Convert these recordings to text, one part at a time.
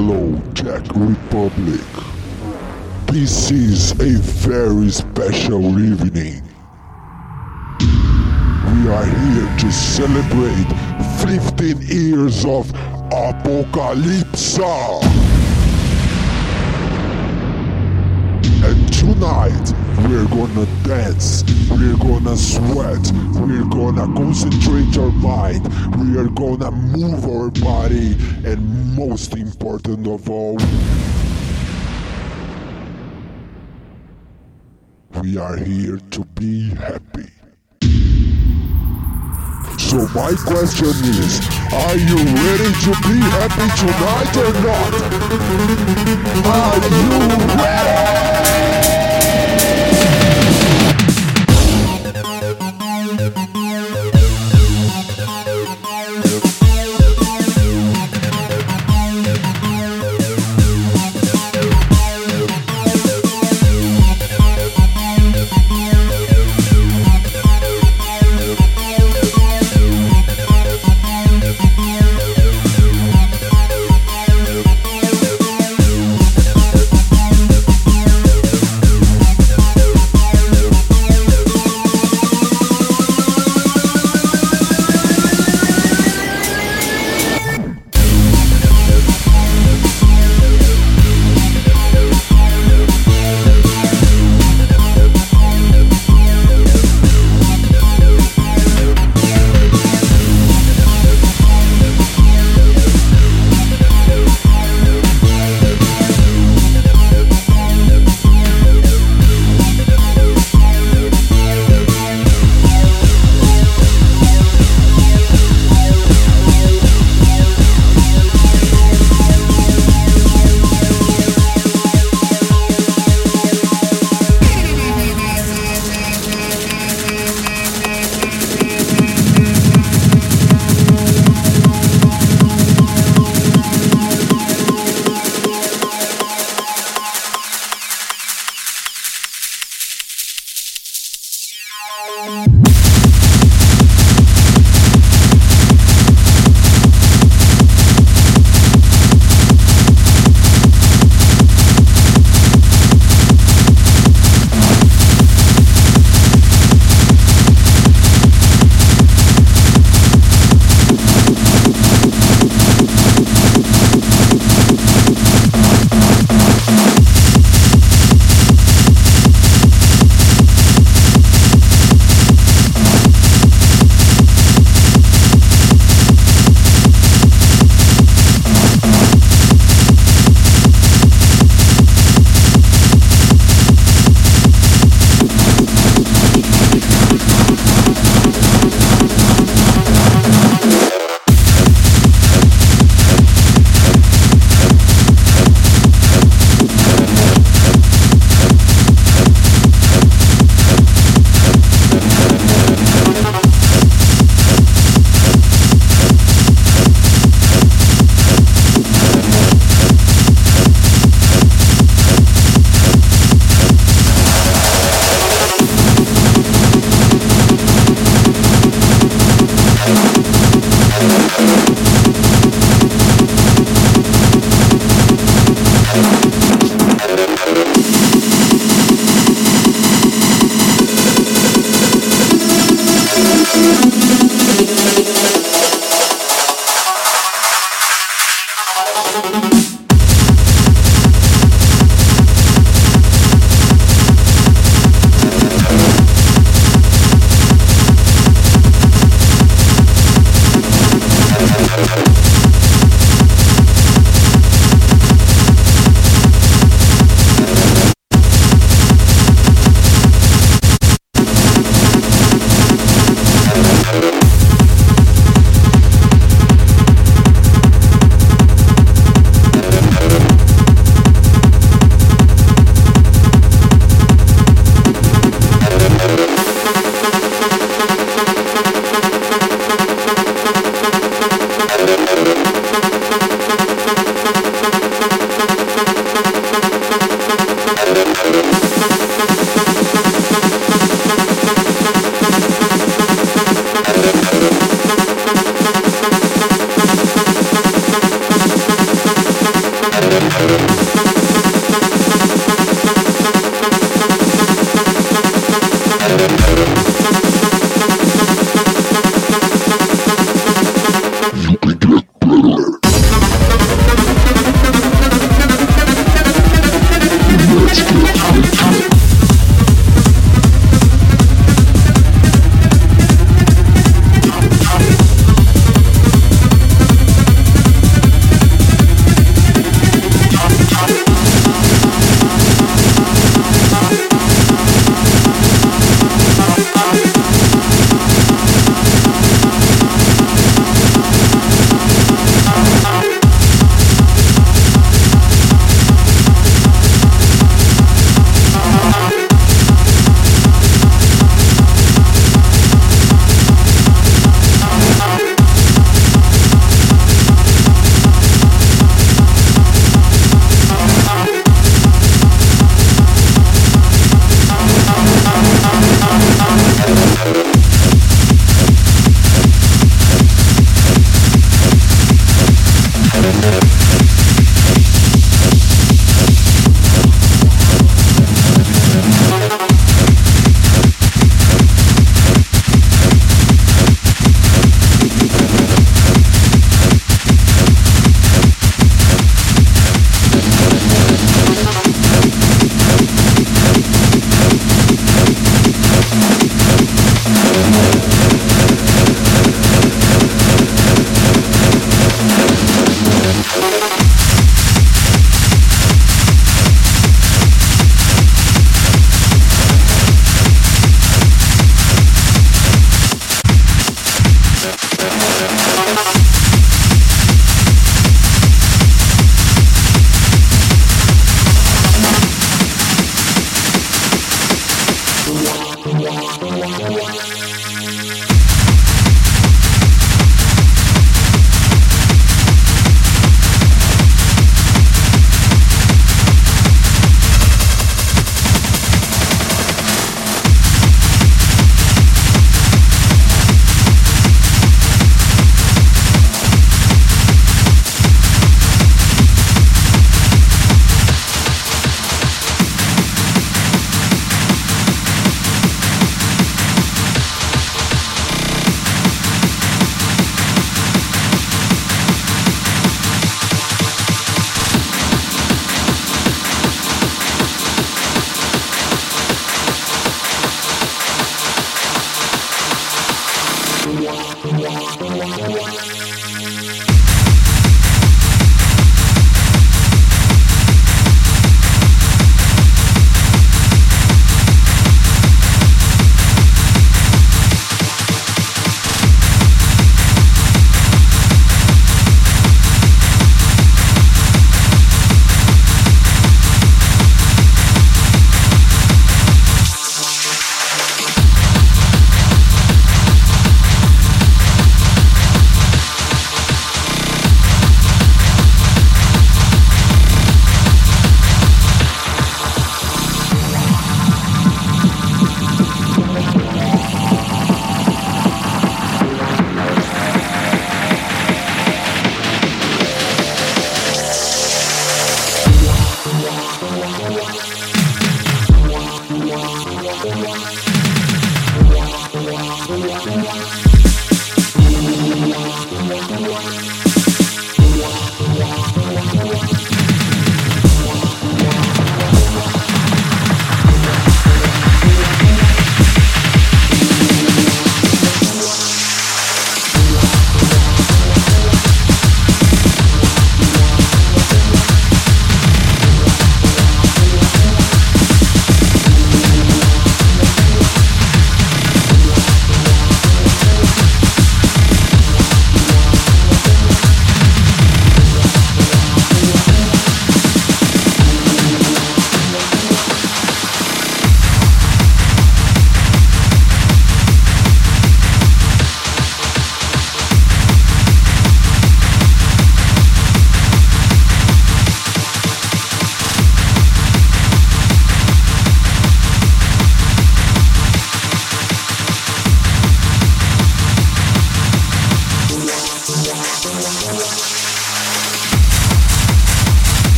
Hello, Czech Republic. This is a very special evening. We are here to celebrate 15 years of Apocalypsa. Tonight, we're gonna dance, we're gonna sweat, we're gonna concentrate our mind, we are gonna move our body, and most important of all, we are here to be happy. So my question is, are you ready to be happy tonight or not? Are you ready? Thank you.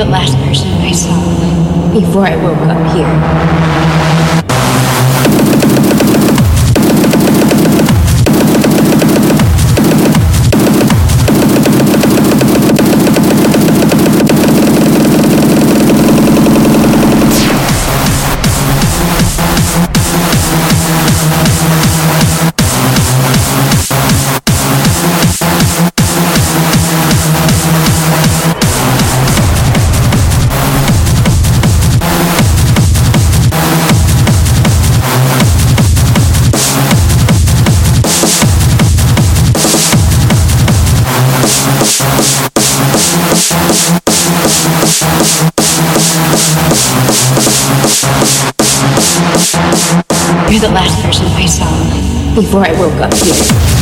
The last person I saw before I woke up here. The last person I saw before I woke up here.